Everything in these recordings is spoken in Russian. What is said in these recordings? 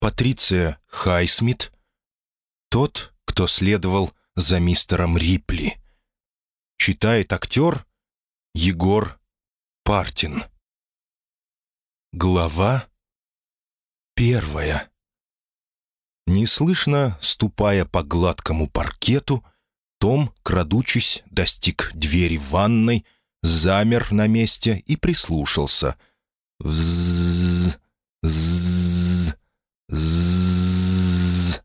Патриция Хайсмит, тот, кто следовал за мистером Рипли. Читает актер Егор Партин. Глава первая. Неслышно, ступая по гладкому паркету, Том, крадучись, достиг двери ванной, замер на месте и прислушался. Взззз, взззз, взззз.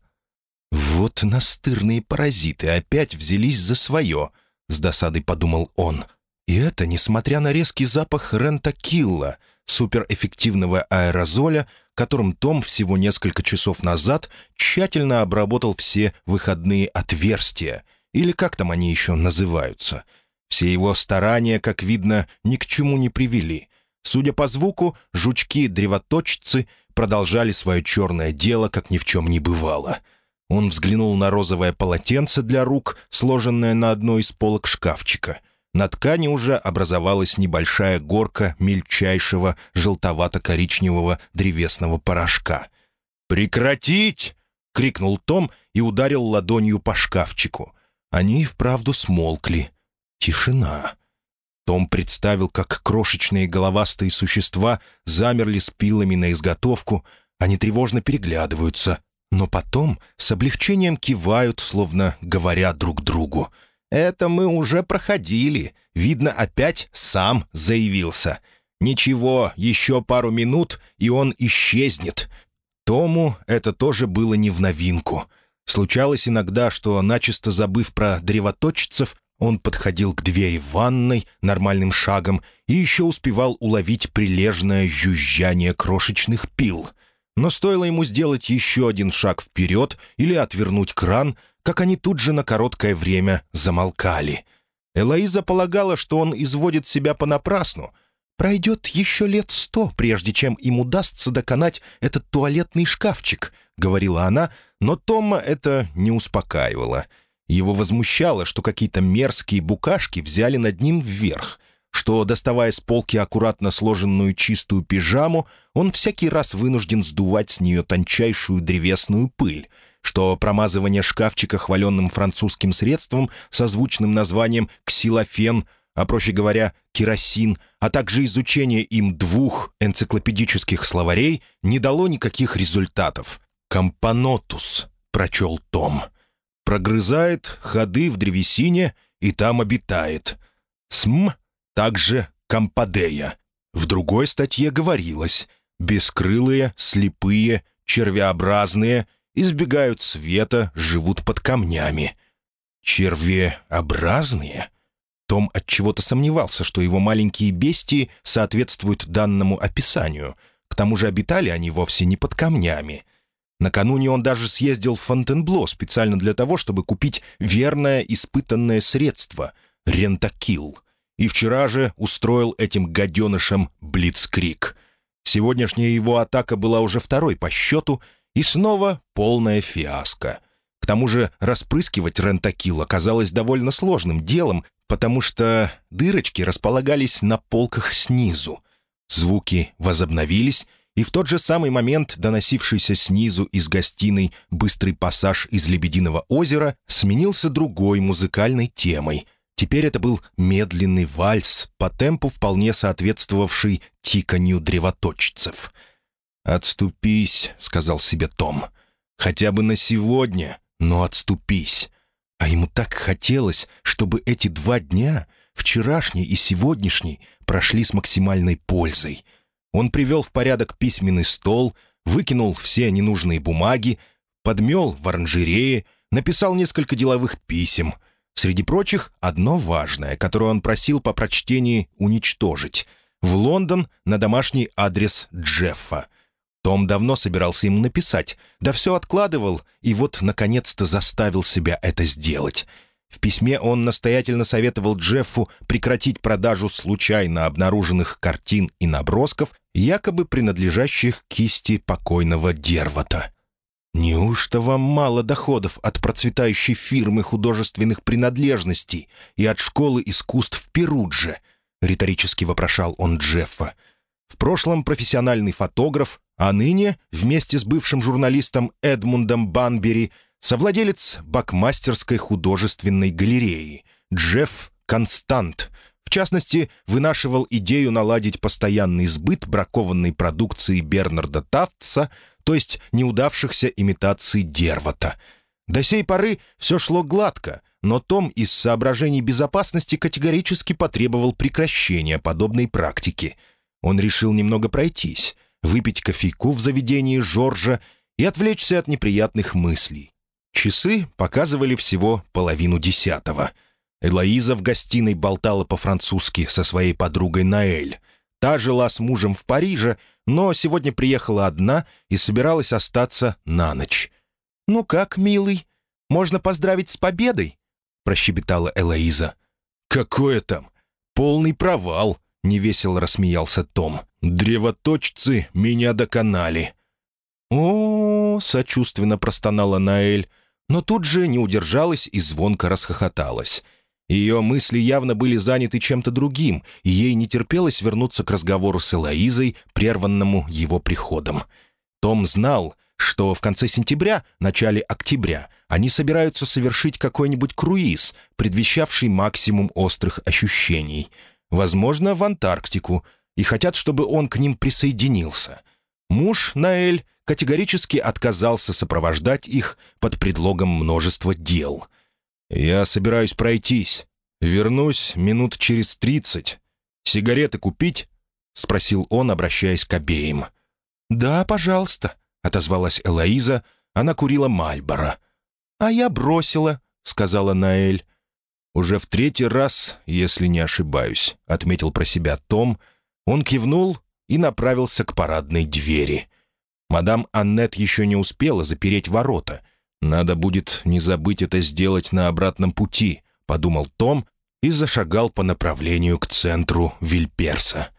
«Вот настырные паразиты опять взялись за свое», — с досадой подумал он. И это несмотря на резкий запах рентакилла, суперэффективного аэрозоля, которым Том всего несколько часов назад тщательно обработал все выходные отверстия, или как там они еще называются. Все его старания, как видно, ни к чему не привели. Судя по звуку, жучки-древоточцы продолжали свое черное дело, как ни в чем не бывало. Он взглянул на розовое полотенце для рук, сложенное на одной из полок шкафчика — на ткани уже образовалась небольшая горка мельчайшего желтовато-коричневого древесного порошка. «Прекратить!» — крикнул Том и ударил ладонью по шкафчику. Они и вправду смолкли. Тишина. Том представил, как крошечные головастые существа замерли с пилами на изготовку, они тревожно переглядываются, но потом с облегчением кивают, словно говоря друг другу — это мы уже проходили. Видно, опять сам заявился. Ничего, еще пару минут, и он исчезнет. Тому это тоже было не в новинку. Случалось иногда, что, начисто забыв про древоточцев, он подходил к двери ванной нормальным шагом и еще успевал уловить прилежное жужжание крошечных пил. Но стоило ему сделать еще один шаг вперед или отвернуть кран, как они тут же на короткое время замолкали. Элоиза полагала, что он изводит себя понапрасну. «Пройдет еще лет сто, прежде чем им удастся доконать этот туалетный шкафчик», — говорила она, но Тома это не успокаивало. Его возмущало, что какие-то мерзкие букашки взяли над ним вверх — что, доставая с полки аккуратно сложенную чистую пижаму, он всякий раз вынужден сдувать с нее тончайшую древесную пыль, что промазывание шкафчика хваленным французским средством со звучным названием «ксилофен», а проще говоря, керосин, а также изучение им двух энциклопедических словарей не дало никаких результатов. «Кампонотус», — прочел Том. «Прогрызает ходы в древесине и там обитает». «См. также Камподея. В другой статье говорилось «бескрылые, слепые, червеобразные, избегают света, живут под камнями». «Червеобразные?» Том от чего то сомневался, что его маленькие бестии соответствуют данному описанию. К тому же обитали они вовсе не под камнями. Накануне он даже съездил в Фонтенбло специально для того, чтобы купить верное испытанное средство — рентакил и вчера же устроил этим гаденышам блицкрик. Сегодняшняя его атака была уже второй по счету, и снова полная фиаско. К тому же распрыскивать рентакил оказалось довольно сложным делом, потому что дырочки располагались на полках снизу. Звуки возобновились, и в тот же самый момент доносившийся снизу из гостиной быстрый пассаж из «Лебединого озера» сменился другой музыкальной темой — Теперь это был медленный вальс, по темпу вполне соответствовавший тиканью древоточцев. «Отступись», — сказал себе Том. «Хотя бы на сегодня, но отступись». А ему так хотелось, чтобы эти два дня, вчерашний и сегодняшний, прошли с максимальной пользой. Он привел в порядок письменный стол, выкинул все ненужные бумаги, подмел в оранжерее, написал несколько деловых писем — Среди прочих, одно важное, которое он просил по прочтении уничтожить. В Лондон на домашний адрес Джеффа. Том давно собирался ему написать, да все откладывал, и вот, наконец-то, заставил себя это сделать. В письме он настоятельно советовал Джеффу прекратить продажу случайно обнаруженных картин и набросков, якобы принадлежащих кисти покойного Дервата. «Неужто вам мало доходов от процветающей фирмы художественных принадлежностей и от школы искусств Перудже?» — риторически вопрошал он Джеффа. В прошлом профессиональный фотограф, а ныне, вместе с бывшим журналистом Эдмундом Банбери, совладелец Бакмастерской художественной галереи Джефф Констант, в частности, вынашивал идею наладить постоянный сбыт бракованной продукции Бернарда Тафтса, то есть неудавшихся имитаций Дервата. До сей поры все шло гладко, но Том из соображений безопасности категорически потребовал прекращения подобной практики. Он решил немного пройтись, выпить кофейку в заведении Жоржа и отвлечься от неприятных мыслей. Часы показывали всего половину десятого. Элоиза в гостиной болтала по-французски со своей подругой Наэль. Та жила с мужем в Париже, но сегодня приехала одна и собиралась остаться на ночь. «Ну как, милый, можно поздравить с победой?» — прощебетала Элоиза. «Какое там? Полный провал!» — невесело рассмеялся Том. «Древоточцы меня доконали». «О, -о, сочувственно простонала Наэль, но тут же не удержалась и звонко расхохоталась. Ее мысли явно были заняты чем-то другим, и ей не терпелось вернуться к разговору с Элоизой, прерванному его приходом. Том знал, что в конце сентября, начале октября они собираются совершить какой-нибудь круиз, предвещавший максимум острых ощущений. Возможно, в Антарктику, и хотят, чтобы он к ним присоединился. Муж, Наэль, категорически отказался сопровождать их под предлогом множества дел — «Я собираюсь пройтись. Вернусь минут через тридцать. Сигареты купить?» — спросил он, обращаясь к обеим. «Да, пожалуйста», — отозвалась Элоиза. Она курила Мальборо. «А я бросила», — сказала Наэль. «Уже в третий раз, если не ошибаюсь», — отметил про себя Том. Он кивнул и направился к парадной двери. Мадам Аннет еще не успела запереть ворота — «Надо будет не забыть это сделать на обратном пути», — подумал Том и зашагал по направлению к центру Вильперса.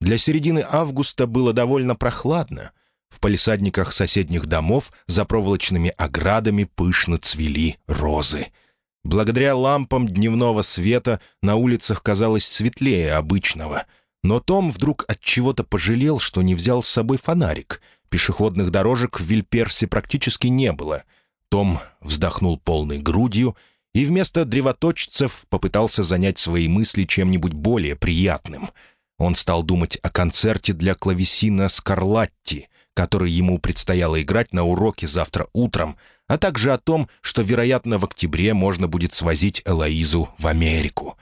Для середины августа было довольно прохладно. В палисадниках соседних домов за проволочными оградами пышно цвели розы. Благодаря лампам дневного света на улицах казалось светлее обычного. Но Том вдруг от чего-то пожалел, что не взял с собой фонарик. Пешеходных дорожек в Вильперсе практически не было — том вздохнул полной грудью и вместо древоточцев попытался занять свои мысли чем-нибудь более приятным. Он стал думать о концерте для клавесина Скарлатти, который ему предстояло играть на уроке завтра утром, а также о том, что, вероятно, в октябре можно будет свозить Элоизу в Америку.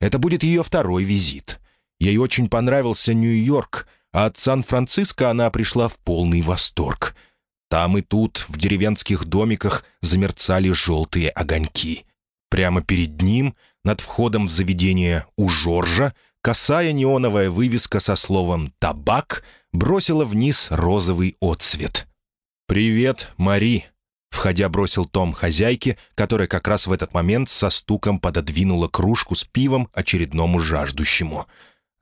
Это будет ее второй визит. Ей очень понравился Нью-Йорк, а от Сан-Франциско она пришла в полный восторг — там и тут, в деревенских домиках, замерцали желтые огоньки. Прямо перед ним, над входом в заведение у Жоржа, косая неоновая вывеска со словом «табак» бросила вниз розовый отсвет. «Привет, Мари!» Входя, бросил Том хозяйке, которая как раз в этот момент со стуком пододвинула кружку с пивом очередному жаждущему.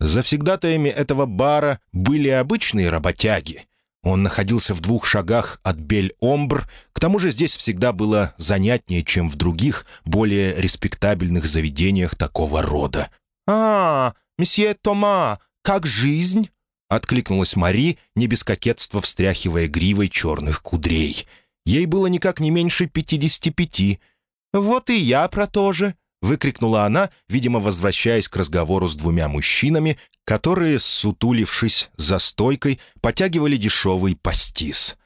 Завсегдатаями этого бара были обычные работяги, он находился в двух шагах от Бель-Омбр, к тому же здесь всегда было занятнее, чем в других, более респектабельных заведениях такого рода. «А, месье Тома, как жизнь?» — откликнулась Мари, не без кокетства встряхивая гривой черных кудрей. Ей было никак не меньше пятидесяти пяти. «Вот и я про то же», — выкрикнула она, видимо, возвращаясь к разговору с двумя мужчинами, которые, сутулившись за стойкой, потягивали дешевый пастис.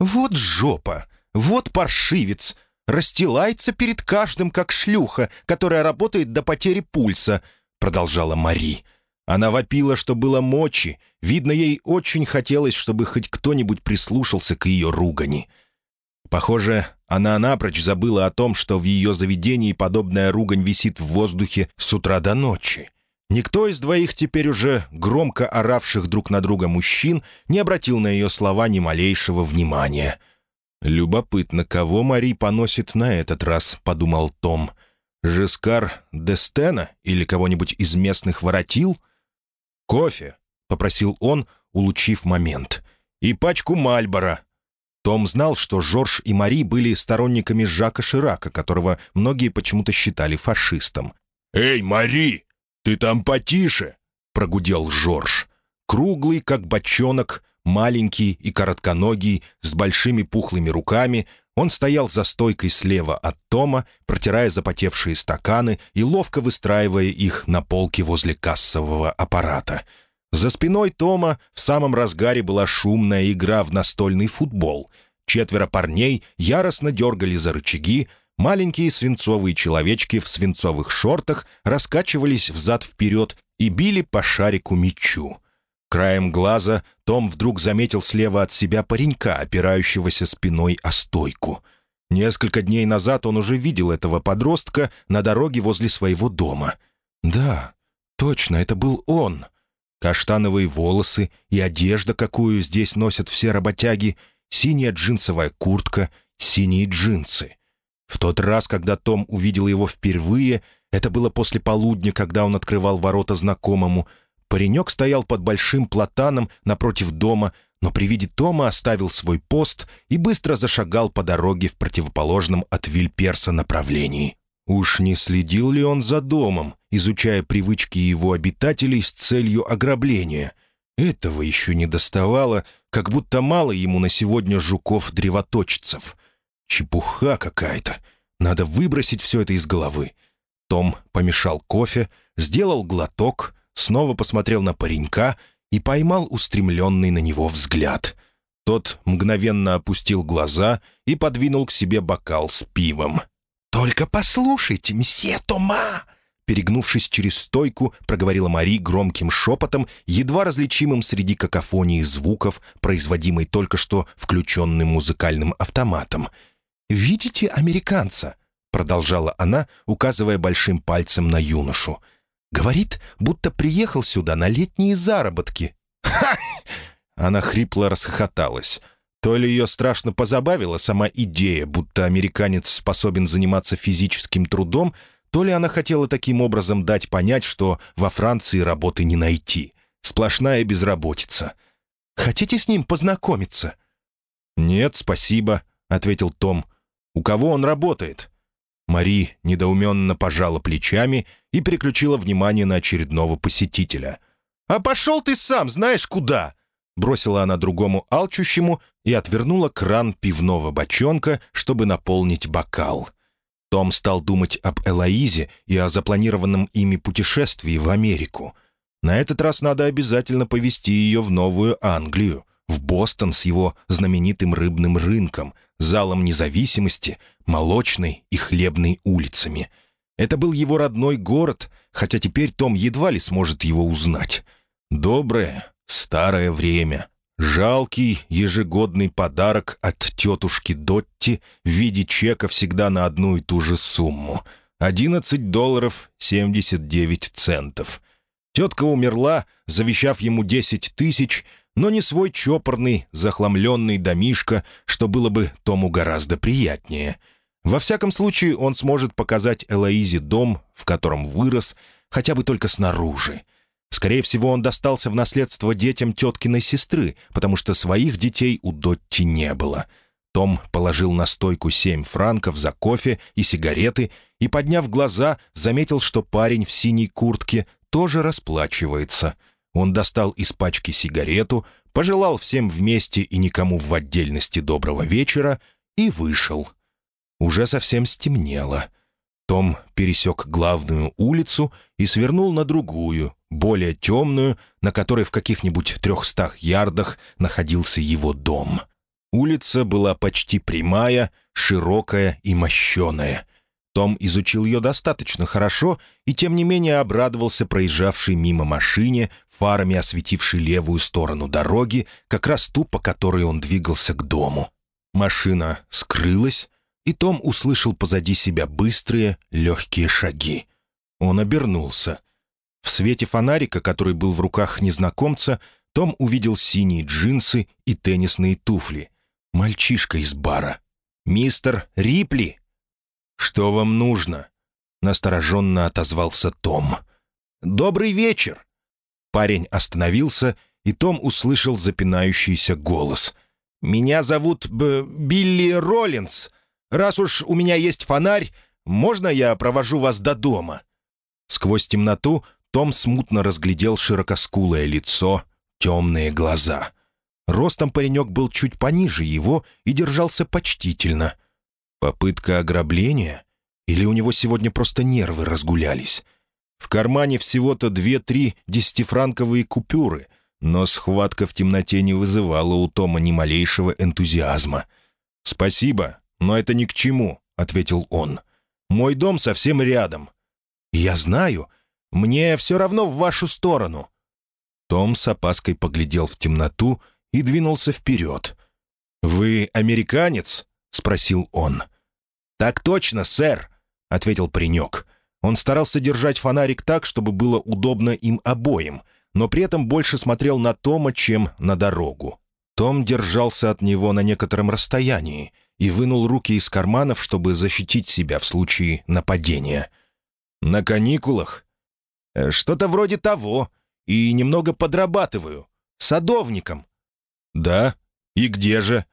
«Вот жопа! Вот паршивец! Расстилается перед каждым, как шлюха, которая работает до потери пульса», — продолжала Мари. Она вопила, что было мочи. Видно, ей очень хотелось, чтобы хоть кто-нибудь прислушался к ее ругани. Похоже, она напрочь забыла о том, что в ее заведении подобная ругань висит в воздухе с утра до ночи. Никто из двоих теперь уже громко оравших друг на друга мужчин не обратил на ее слова ни малейшего внимания. «Любопытно, кого Мари поносит на этот раз», — подумал Том. «Жескар Дестена или кого-нибудь из местных воротил?» «Кофе», — попросил он, улучив момент. «И пачку Мальбора». Том знал, что Жорж и Мари были сторонниками Жака Ширака, которого многие почему-то считали фашистом. «Эй, Мари!» «Ты там потише!» — прогудел Жорж. Круглый, как бочонок, маленький и коротконогий, с большими пухлыми руками, он стоял за стойкой слева от Тома, протирая запотевшие стаканы и ловко выстраивая их на полке возле кассового аппарата. За спиной Тома в самом разгаре была шумная игра в настольный футбол. Четверо парней яростно дергали за рычаги, маленькие свинцовые человечки в свинцовых шортах раскачивались взад-вперед и били по шарику мячу. Краем глаза Том вдруг заметил слева от себя паренька, опирающегося спиной о стойку. Несколько дней назад он уже видел этого подростка на дороге возле своего дома. Да, точно, это был он. Каштановые волосы и одежда, какую здесь носят все работяги, синяя джинсовая куртка, синие джинсы. В тот раз, когда Том увидел его впервые, это было после полудня, когда он открывал ворота знакомому — Паренек стоял под большим платаном напротив дома, но при виде Тома оставил свой пост и быстро зашагал по дороге в противоположном от Вильперса направлении. Уж не следил ли он за домом, изучая привычки его обитателей с целью ограбления? Этого еще не доставало, как будто мало ему на сегодня жуков-древоточцев. Чепуха какая-то. Надо выбросить все это из головы. Том помешал кофе, сделал глоток — снова посмотрел на паренька и поймал устремленный на него взгляд. Тот мгновенно опустил глаза и подвинул к себе бокал с пивом. «Только послушайте, мсье Тома!» Перегнувшись через стойку, проговорила Мари громким шепотом, едва различимым среди какофонии звуков, производимой только что включенным музыкальным автоматом. «Видите американца?» — продолжала она, указывая большим пальцем на юношу — Говорит, будто приехал сюда на летние заработки. Ха! Она хрипло расхохоталась. То ли ее страшно позабавила сама идея, будто американец способен заниматься физическим трудом, то ли она хотела таким образом дать понять, что во Франции работы не найти. Сплошная безработица. «Хотите с ним познакомиться?» «Нет, спасибо», — ответил Том. «У кого он работает?» Мари недоуменно пожала плечами и переключила внимание на очередного посетителя. «А пошел ты сам, знаешь куда!» Бросила она другому алчущему и отвернула кран пивного бочонка, чтобы наполнить бокал. Том стал думать об Элоизе и о запланированном ими путешествии в Америку. На этот раз надо обязательно повезти ее в Новую Англию, в Бостон с его знаменитым рыбным рынком, залом независимости, молочной и хлебной улицами. Это был его родной город, хотя теперь Том едва ли сможет его узнать. Доброе, старое время. Жалкий ежегодный подарок от тетушки Дотти в виде чека всегда на одну и ту же сумму. 11 долларов 79 центов. Тетка умерла, завещав ему 10 тысяч, но не свой чопорный, захламленный домишко, что было бы Тому гораздо приятнее. Во всяком случае, он сможет показать Элоизе дом, в котором вырос, хотя бы только снаружи. Скорее всего, он достался в наследство детям теткиной сестры, потому что своих детей у Дотти не было. Том положил на стойку семь франков за кофе и сигареты и, подняв глаза, заметил, что парень в синей куртке тоже расплачивается — он достал из пачки сигарету, пожелал всем вместе и никому в отдельности доброго вечера и вышел. Уже совсем стемнело. Том пересек главную улицу и свернул на другую, более темную, на которой в каких-нибудь трехстах ярдах находился его дом. Улица была почти прямая, широкая и мощеная. Том изучил ее достаточно хорошо и, тем не менее, обрадовался проезжавшей мимо машине, фарами осветившей левую сторону дороги, как раз ту, по которой он двигался к дому. Машина скрылась, и Том услышал позади себя быстрые, легкие шаги. Он обернулся. В свете фонарика, который был в руках незнакомца, том увидел синие джинсы и теннисные туфли. Мальчишка из бара. «Мистер Рипли!» «Что вам нужно?» — настороженно отозвался Том. «Добрый вечер!» Парень остановился, и Том услышал запинающийся голос. «Меня зовут Б Билли Роллинс. Раз уж у меня есть фонарь, можно я провожу вас до дома?» Сквозь темноту Том смутно разглядел широкоскулое лицо, темные глаза. Ростом паренек был чуть пониже его и держался почтительно. Попытка ограбления? Или у него сегодня просто нервы разгулялись? В кармане всего-то две-три десятифранковые купюры, но схватка в темноте не вызывала у Тома ни малейшего энтузиазма. «Спасибо, но это ни к чему», — ответил он. «Мой дом совсем рядом». «Я знаю. Мне все равно в вашу сторону». Том с опаской поглядел в темноту и двинулся вперед. «Вы американец?» — спросил он. «Так точно, сэр», — ответил паренек. Он старался держать фонарик так, чтобы было удобно им обоим, но при этом больше смотрел на Тома, чем на дорогу. Том держался от него на некотором расстоянии и вынул руки из карманов, чтобы защитить себя в случае нападения. «На каникулах?» «Э, «Что-то вроде того. И немного подрабатываю. Садовником». «Да? И где же?»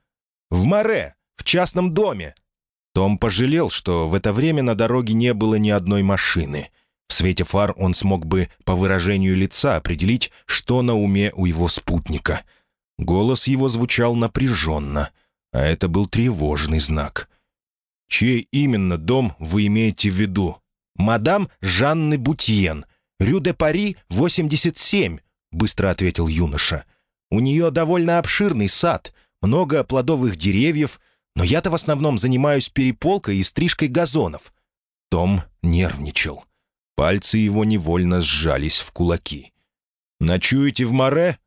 «В Море, в частном доме». Том пожалел, что в это время на дороге не было ни одной машины. В свете фар он смог бы по выражению лица определить, что на уме у его спутника. Голос его звучал напряженно, а это был тревожный знак. «Чей именно дом вы имеете в виду?» «Мадам Жанны Бутьен, Рю-де-Пари, 87», — быстро ответил юноша. «У нее довольно обширный сад, много плодовых деревьев, но я-то в основном занимаюсь переполкой и стрижкой газонов». Том нервничал. Пальцы его невольно сжались в кулаки. «Ночуете в море?»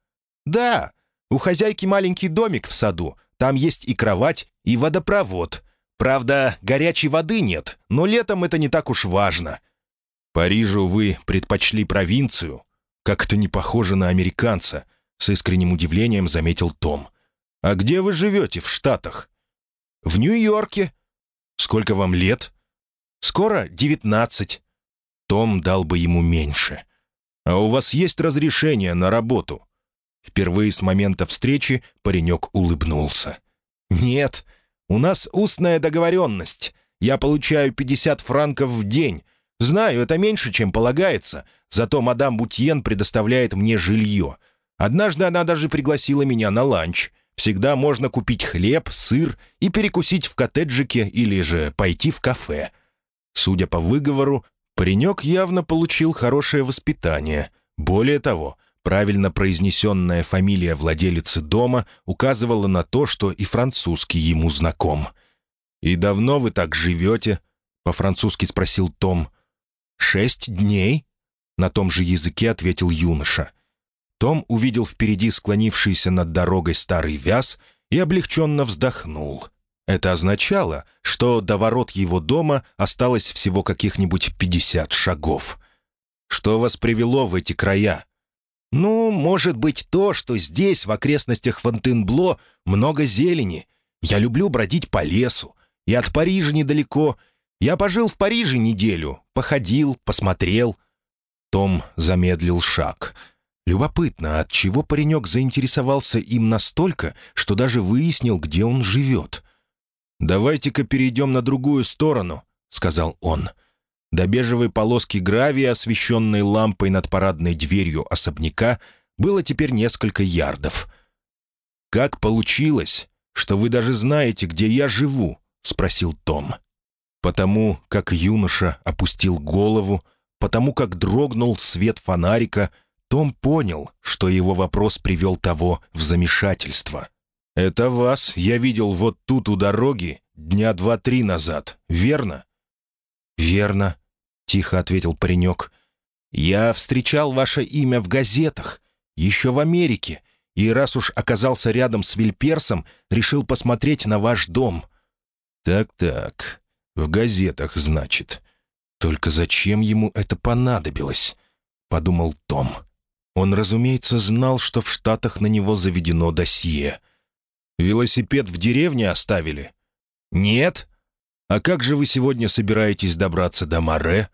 «Да. У хозяйки маленький домик в саду. Там есть и кровать, и водопровод. Правда, горячей воды нет, но летом это не так уж важно». «Парижу вы предпочли провинцию? Как-то не похоже на американца», — с искренним удивлением заметил Том. «А где вы живете в Штатах?» «В Нью-Йорке». «Сколько вам лет?» «Скоро девятнадцать». Том дал бы ему меньше. «А у вас есть разрешение на работу?» Впервые с момента встречи паренек улыбнулся. «Нет, у нас устная договоренность. Я получаю 50 франков в день. Знаю, это меньше, чем полагается, зато мадам Бутьен предоставляет мне жилье. Однажды она даже пригласила меня на ланч. Всегда можно купить хлеб, сыр и перекусить в коттеджике или же пойти в кафе. Судя по выговору, паренек явно получил хорошее воспитание. Более того, правильно произнесенная фамилия владелицы дома указывала на то, что и французский ему знаком. «И давно вы так живете?» — по-французски спросил Том. «Шесть дней?» — на том же языке ответил юноша. Том увидел впереди склонившийся над дорогой старый вяз и облегченно вздохнул. Это означало, что до ворот его дома осталось всего каких-нибудь пятьдесят шагов. «Что вас привело в эти края?» «Ну, может быть, то, что здесь, в окрестностях Фонтенбло, много зелени. Я люблю бродить по лесу. И от Парижа недалеко. Я пожил в Париже неделю, походил, посмотрел». Том замедлил шаг — Любопытно, от чего паренек заинтересовался им настолько, что даже выяснил, где он живет. «Давайте-ка перейдем на другую сторону», — сказал он. До бежевой полоски гравия, освещенной лампой над парадной дверью особняка, было теперь несколько ярдов. «Как получилось, что вы даже знаете, где я живу?» — спросил Том. Потому как юноша опустил голову, потому как дрогнул свет фонарика — том понял, что его вопрос привел того в замешательство. «Это вас я видел вот тут у дороги дня два-три назад, верно?» «Верно», — тихо ответил паренек. «Я встречал ваше имя в газетах, еще в Америке, и раз уж оказался рядом с Вильперсом, решил посмотреть на ваш дом». «Так-так, в газетах, значит. Только зачем ему это понадобилось?» — подумал Том. Он, разумеется, знал, что в Штатах на него заведено досье. «Велосипед в деревне оставили?» «Нет». «А как же вы сегодня собираетесь добраться до Море?»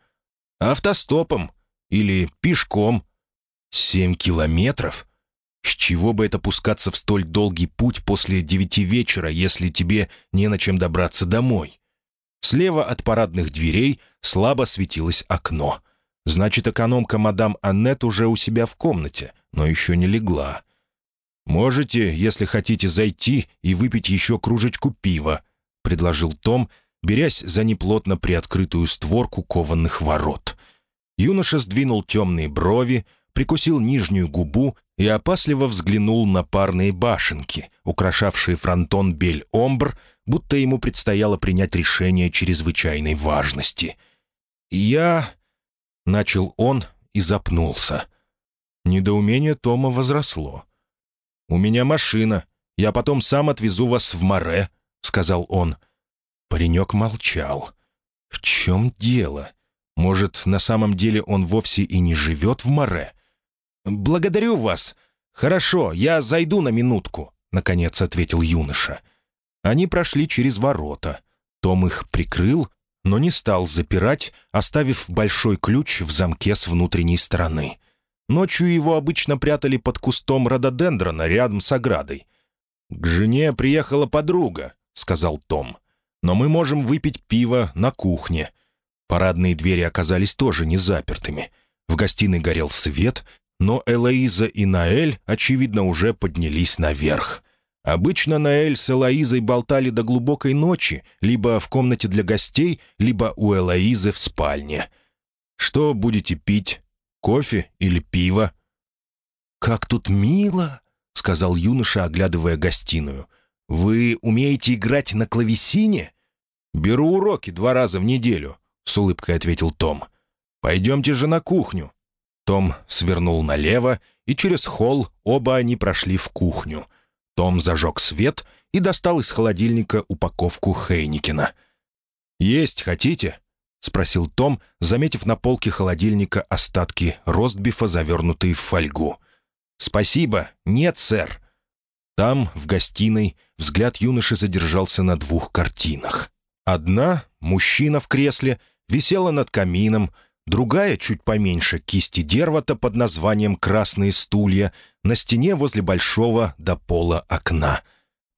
«Автостопом. Или пешком». «Семь километров? С чего бы это пускаться в столь долгий путь после девяти вечера, если тебе не на чем добраться домой?» Слева от парадных дверей слабо светилось окно — Значит, экономка мадам Аннет уже у себя в комнате, но еще не легла. «Можете, если хотите, зайти и выпить еще кружечку пива», — предложил Том, берясь за неплотно приоткрытую створку кованных ворот. Юноша сдвинул темные брови, прикусил нижнюю губу и опасливо взглянул на парные башенки, украшавшие фронтон Бель-Омбр, будто ему предстояло принять решение чрезвычайной важности. «Я...» — начал он и запнулся. Недоумение Тома возросло. «У меня машина. Я потом сам отвезу вас в море», — сказал он. Паренек молчал. «В чем дело? Может, на самом деле он вовсе и не живет в море?» «Благодарю вас. Хорошо, я зайду на минутку», — наконец ответил юноша. Они прошли через ворота. Том их прикрыл, но не стал запирать, оставив большой ключ в замке с внутренней стороны. Ночью его обычно прятали под кустом рододендрона рядом с оградой. «К жене приехала подруга», — сказал Том. «Но мы можем выпить пиво на кухне». Парадные двери оказались тоже не запертыми. В гостиной горел свет, но Элоиза и Наэль, очевидно, уже поднялись наверх. Обычно Наэль с Элоизой болтали до глубокой ночи, либо в комнате для гостей, либо у Элоизы в спальне. «Что будете пить? Кофе или пиво?» «Как тут мило!» — сказал юноша, оглядывая гостиную. «Вы умеете играть на клавесине?» «Беру уроки два раза в неделю», — с улыбкой ответил Том. «Пойдемте же на кухню». Том свернул налево, и через холл оба они прошли в кухню — том зажег свет и достал из холодильника упаковку Хейникина. «Есть хотите?» — спросил Том, заметив на полке холодильника остатки ростбифа, завернутые в фольгу. «Спасибо, нет, сэр». Там, в гостиной, взгляд юноши задержался на двух картинах. Одна, мужчина в кресле, висела над камином, Другая, чуть поменьше, кисти дервата под названием «Красные стулья» на стене возле большого до пола окна.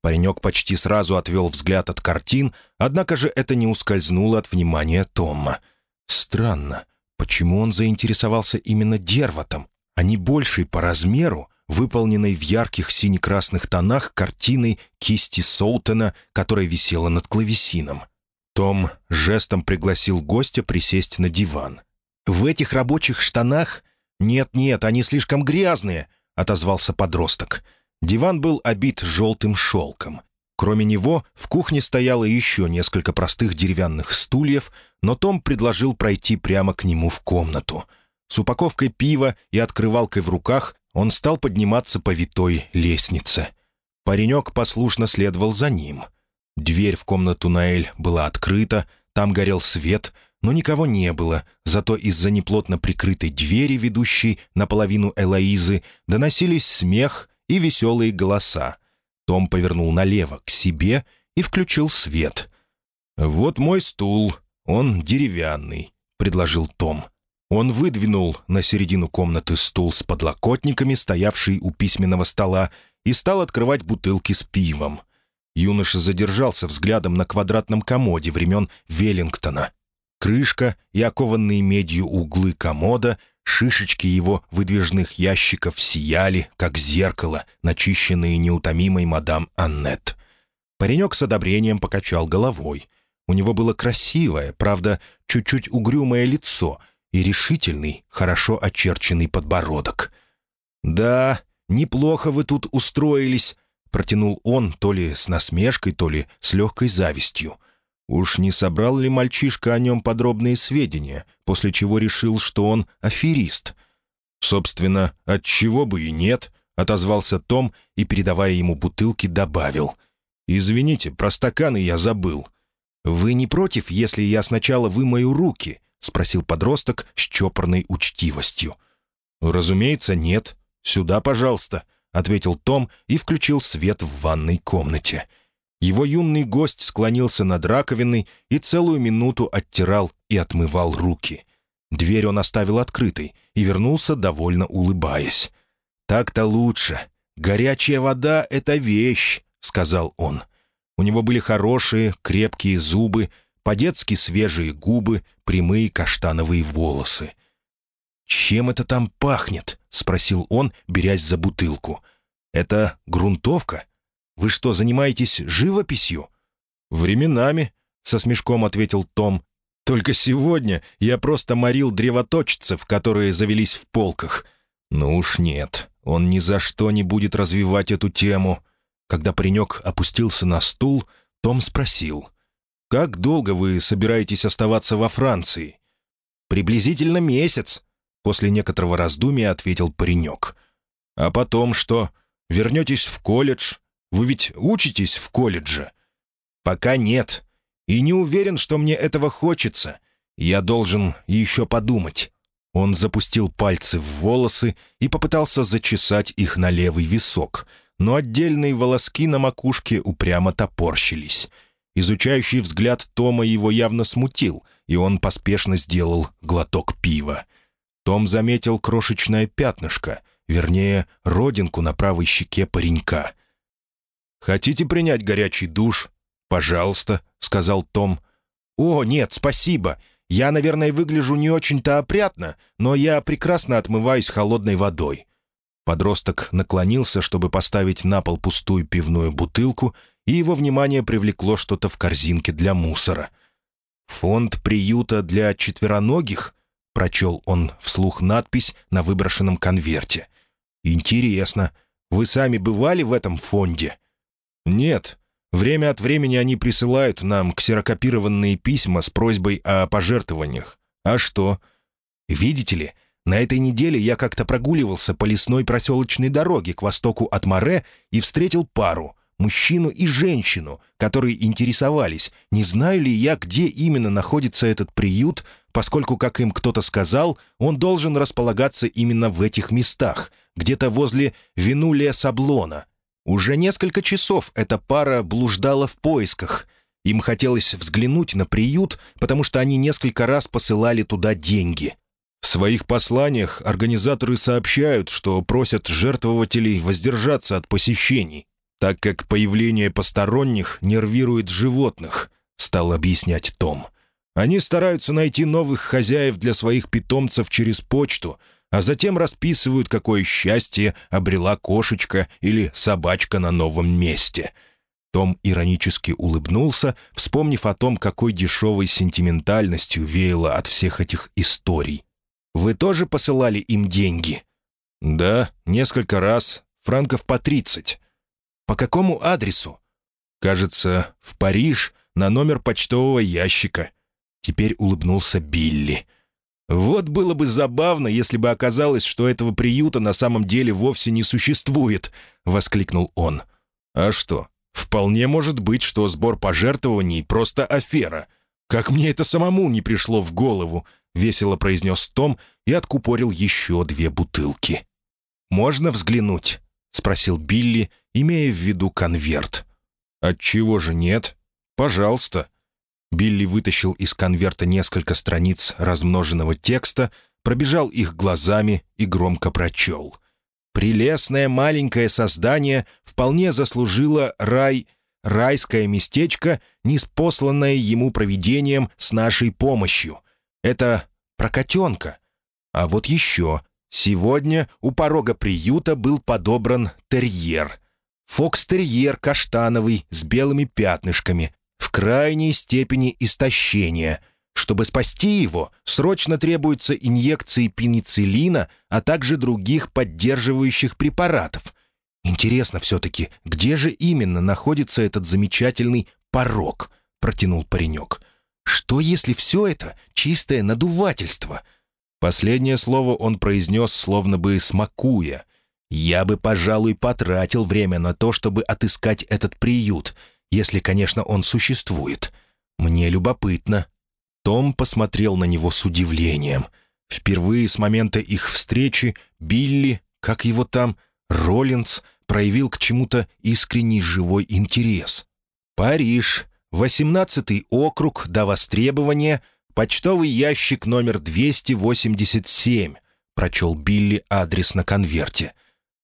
Паренек почти сразу отвел взгляд от картин, однако же это не ускользнуло от внимания Тома. Странно, почему он заинтересовался именно дерватом, а не большей по размеру, выполненной в ярких сине-красных тонах картиной кисти Соутена, которая висела над клавесином. Том жестом пригласил гостя присесть на диван. «В этих рабочих штанах? Нет-нет, они слишком грязные», — отозвался подросток. Диван был обит желтым шелком. Кроме него в кухне стояло еще несколько простых деревянных стульев, но Том предложил пройти прямо к нему в комнату. С упаковкой пива и открывалкой в руках он стал подниматься по витой лестнице. Паренек послушно следовал за ним. Дверь в комнату Наэль была открыта, там горел свет — но никого не было, зато из-за неплотно прикрытой двери, ведущей наполовину Элоизы, доносились смех и веселые голоса. Том повернул налево, к себе, и включил свет. «Вот мой стул, он деревянный», — предложил Том. Он выдвинул на середину комнаты стул с подлокотниками, стоявший у письменного стола, и стал открывать бутылки с пивом. Юноша задержался взглядом на квадратном комоде времен Веллингтона, Крышка и окованные медью углы комода, шишечки его выдвижных ящиков сияли, как зеркало, начищенные неутомимой мадам Аннет. Паренек с одобрением покачал головой. У него было красивое, правда, чуть-чуть угрюмое лицо и решительный, хорошо очерченный подбородок. «Да, неплохо вы тут устроились», — протянул он то ли с насмешкой, то ли с легкой завистью. Уж не собрал ли мальчишка о нем подробные сведения, после чего решил, что он аферист? «Собственно, от чего бы и нет», — отозвался Том и, передавая ему бутылки, добавил. «Извините, про стаканы я забыл». «Вы не против, если я сначала вымою руки?» — спросил подросток с чопорной учтивостью. «Разумеется, нет. Сюда, пожалуйста», — ответил Том и включил свет в ванной комнате. Его юный гость склонился над раковиной и целую минуту оттирал и отмывал руки. Дверь он оставил открытой и вернулся, довольно улыбаясь. «Так-то лучше. Горячая вода — это вещь», — сказал он. У него были хорошие, крепкие зубы, по-детски свежие губы, прямые каштановые волосы. «Чем это там пахнет?» — спросил он, берясь за бутылку. Это грунтовка? Вы что, занимаетесь живописью?» «Временами», — со смешком ответил Том. «Только сегодня я просто морил древоточцев, которые завелись в полках. Ну уж нет, он ни за что не будет развивать эту тему». Когда паренек опустился на стул, том спросил. «Как долго вы собираетесь оставаться во Франции?» «Приблизительно месяц», — после некоторого раздумия ответил паренек. «А потом что? Вернетесь в колледж? Вы ведь учитесь в колледже?» «Пока нет. И не уверен, что мне этого хочется. Я должен еще подумать». Он запустил пальцы в волосы и попытался зачесать их на левый висок — но отдельные волоски на макушке упрямо топорщились. Изучающий взгляд Тома его явно смутил, и он поспешно сделал глоток пива. Том заметил крошечное пятнышко, вернее, родинку на правой щеке паренька. «Хотите принять горячий душ?» «Пожалуйста», — сказал Том. «О, нет, спасибо. Я, наверное, выгляжу не очень-то опрятно, но я прекрасно отмываюсь холодной водой. Подросток наклонился, чтобы поставить на пол пустую пивную бутылку, и его внимание привлекло что-то в корзинке для мусора. «Фонд приюта для четвероногих?» — прочел он вслух надпись на выброшенном конверте. «Интересно, вы сами бывали в этом фонде?» «Нет. Время от времени они присылают нам ксерокопированные письма с просьбой о пожертвованиях. А что? Видите ли, на этой неделе я как-то прогуливался по лесной проселочной дороге к востоку от Море и встретил пару, мужчину и женщину, которые интересовались, не знаю ли я, где именно находится этот приют, поскольку, как им кто-то сказал, он должен располагаться именно в этих местах, где-то возле Винулия Саблона. Уже несколько часов эта пара блуждала в поисках. Им хотелось взглянуть на приют, потому что они несколько раз посылали туда деньги. В своих посланиях организаторы сообщают, что просят жертвователей воздержаться от посещений, так как появление посторонних нервирует животных, стал объяснять Том. Они стараются найти новых хозяев для своих питомцев через почту, а затем расписывают, какое счастье обрела кошечка или собачка на новом месте. Том иронически улыбнулся, вспомнив о том, какой дешевой сентиментальностью веяло от всех этих историй. Вы тоже посылали им деньги?» «Да, несколько раз. Франков по тридцать». «По какому адресу?» «Кажется, в Париж, на номер почтового ящика». Теперь улыбнулся Билли. «Вот было бы забавно, если бы оказалось, что этого приюта на самом деле вовсе не существует», — воскликнул он. «А что? Вполне может быть, что сбор пожертвований — просто афера. Как мне это самому не пришло в голову весело произнес Том и откупорил еще две бутылки. «Можно взглянуть?» — спросил Билли, имея в виду конверт. «Отчего же нет? Пожалуйста». Билли вытащил из конверта несколько страниц размноженного текста, пробежал их глазами и громко прочел. «Прелестное маленькое создание вполне заслужило рай...» райское местечко, неспосланное ему провидением с нашей помощью. Это про котенка. А вот еще. Сегодня у порога приюта был подобран терьер. Фокс-терьер каштановый с белыми пятнышками, в крайней степени истощения. Чтобы спасти его, срочно требуются инъекции пенициллина, а также других поддерживающих препаратов. Интересно все-таки, где же именно находится этот замечательный порог? протянул паренек. Что, если все это чистое надувательство? Последнее слово он произнес, словно бы смакуя. «Я бы, пожалуй, потратил время на то, чтобы отыскать этот приют, если, конечно, он существует. Мне любопытно». Том посмотрел на него с удивлением. Впервые с момента их встречи Билли, как его там, Роллинс, проявил к чему-то искренний живой интерес. «Париж», «18 округ, до востребования, почтовый ящик номер 287», — прочел Билли адрес на конверте.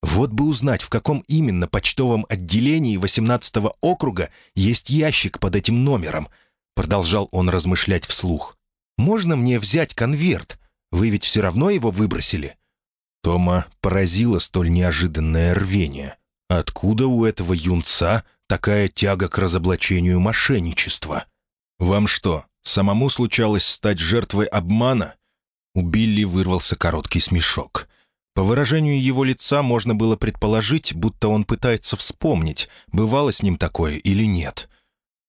«Вот бы узнать, в каком именно почтовом отделении 18 округа есть ящик под этим номером», — продолжал он размышлять вслух. «Можно мне взять конверт? Вы ведь все равно его выбросили?» Тома поразило столь неожиданное рвение. Откуда у этого юнца такая тяга к разоблачению мошенничества? Вам что, самому случалось стать жертвой обмана?» У Билли вырвался короткий смешок. По выражению его лица можно было предположить, будто он пытается вспомнить, бывало с ним такое или нет.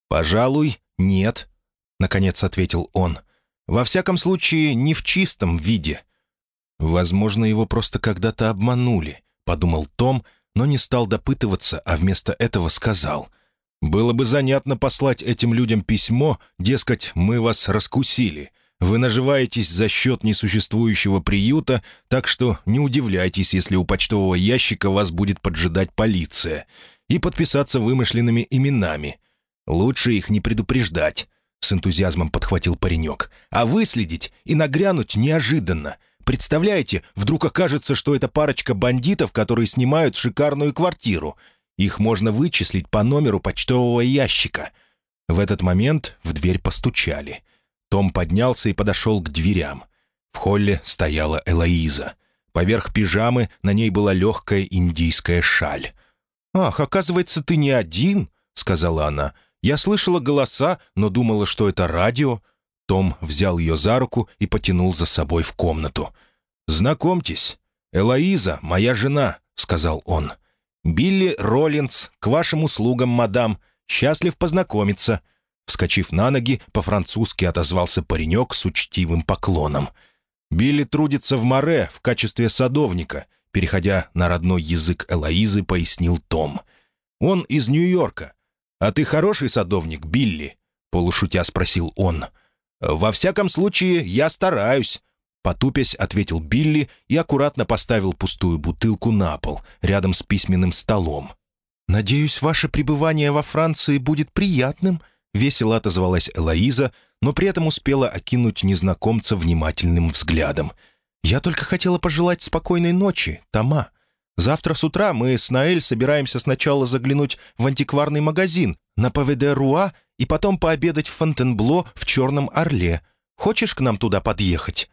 «Пожалуй, нет», — наконец ответил он. «Во всяком случае, не в чистом виде». «Возможно, его просто когда-то обманули», — подумал Том, но не стал допытываться, а вместо этого сказал. «Было бы занятно послать этим людям письмо, дескать, мы вас раскусили. Вы наживаетесь за счет несуществующего приюта, так что не удивляйтесь, если у почтового ящика вас будет поджидать полиция. И подписаться вымышленными именами. Лучше их не предупреждать», — с энтузиазмом подхватил паренек. «А выследить и нагрянуть неожиданно». Представляете, вдруг окажется, что это парочка бандитов, которые снимают шикарную квартиру. Их можно вычислить по номеру почтового ящика. В этот момент в дверь постучали. Том поднялся и подошел к дверям. В холле стояла Элоиза. Поверх пижамы на ней была легкая индийская шаль. «Ах, оказывается, ты не один», — сказала она. «Я слышала голоса, но думала, что это радио. Том взял ее за руку и потянул за собой в комнату. «Знакомьтесь, Элоиза, моя жена», — сказал он. «Билли Роллинс, к вашим услугам, мадам. Счастлив познакомиться». Вскочив на ноги, по-французски отозвался паренек с учтивым поклоном. «Билли трудится в море в качестве садовника», переходя на родной язык Элоизы, пояснил Том. «Он из Нью-Йорка. А ты хороший садовник, Билли?» полушутя спросил он. «Во всяком случае, я стараюсь», — потупясь ответил Билли и аккуратно поставил пустую бутылку на пол, рядом с письменным столом. «Надеюсь, ваше пребывание во Франции будет приятным», — весело отозвалась Элоиза, но при этом успела окинуть незнакомца внимательным взглядом. «Я только хотела пожелать спокойной ночи, Тома. Завтра с утра мы с Наэль собираемся сначала заглянуть в антикварный магазин на Паведе-Руа и потом пообедать в Фонтенбло в «Черном Орле». Хочешь к нам туда подъехать?»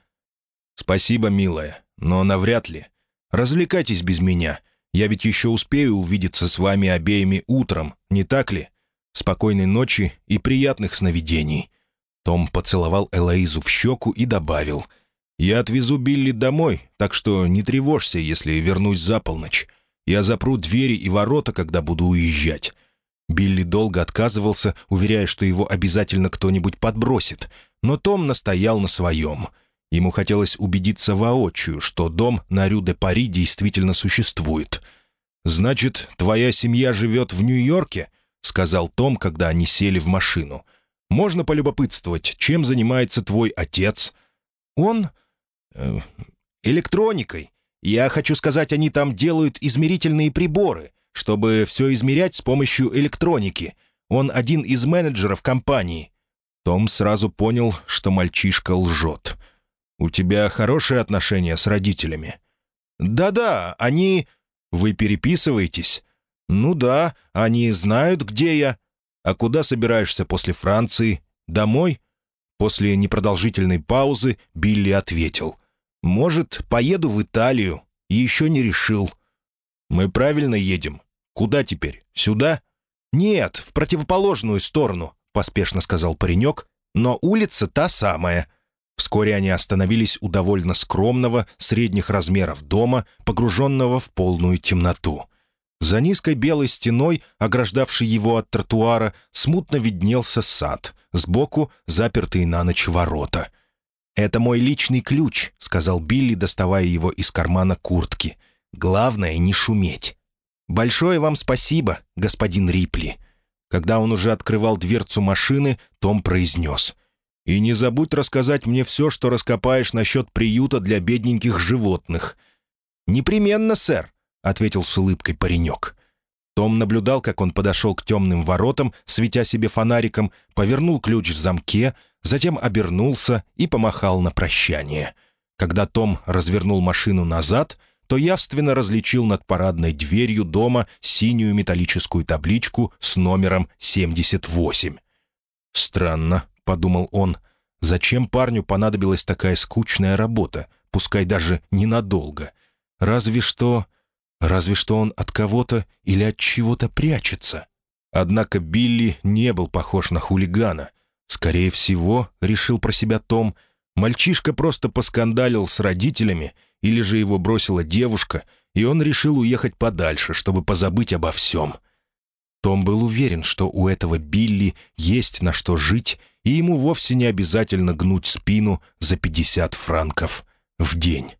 «Спасибо, милая, но навряд ли. Развлекайтесь без меня. Я ведь еще успею увидеться с вами обеими утром, не так ли? Спокойной ночи и приятных сновидений». Том поцеловал Элоизу в щеку и добавил. «Я отвезу Билли домой, так что не тревожься, если вернусь за полночь. Я запру двери и ворота, когда буду уезжать. Билли долго отказывался, уверяя, что его обязательно кто-нибудь подбросит, но Том настоял на своем. Ему хотелось убедиться воочию, что дом на Рю-де-Пари действительно существует. «Значит, твоя семья живет в Нью-Йорке?» — сказал Том, когда они сели в машину. «Можно полюбопытствовать, чем занимается твой отец?» «Он... Э, электроникой. Я хочу сказать, они там делают измерительные приборы чтобы все измерять с помощью электроники. Он один из менеджеров компании». Том сразу понял, что мальчишка лжет. «У тебя хорошие отношения с родителями?» «Да-да, они...» «Вы переписываетесь?» «Ну да, они знают, где я». «А куда собираешься после Франции? Домой?» После непродолжительной паузы Билли ответил. «Может, поеду в Италию. Еще не решил». «Мы правильно едем? Куда теперь? Сюда?» «Нет, в противоположную сторону», — поспешно сказал паренек, «но улица та самая». Вскоре они остановились у довольно скромного, средних размеров дома, погруженного в полную темноту. За низкой белой стеной, ограждавшей его от тротуара, смутно виднелся сад, сбоку запертые на ночь ворота. «Это мой личный ключ», — сказал Билли, доставая его из кармана куртки. Главное — не шуметь. «Большое вам спасибо, господин Рипли». Когда он уже открывал дверцу машины, Том произнес. «И не забудь рассказать мне все, что раскопаешь насчет приюта для бедненьких животных». «Непременно, сэр», — ответил с улыбкой паренек. Том наблюдал, как он подошел к темным воротам, светя себе фонариком, повернул ключ в замке, затем обернулся и помахал на прощание. Когда Том развернул машину назад — то явственно различил над парадной дверью дома синюю металлическую табличку с номером 78. «Странно», — подумал он, — «зачем парню понадобилась такая скучная работа, пускай даже ненадолго? Разве что...» Разве что он от кого-то или от чего-то прячется. Однако Билли не был похож на хулигана. Скорее всего, решил про себя Том, мальчишка просто поскандалил с родителями, или же его бросила девушка, и он решил уехать подальше, чтобы позабыть обо всем. Том был уверен, что у этого Билли есть на что жить, и ему вовсе не обязательно гнуть спину за 50 франков в день.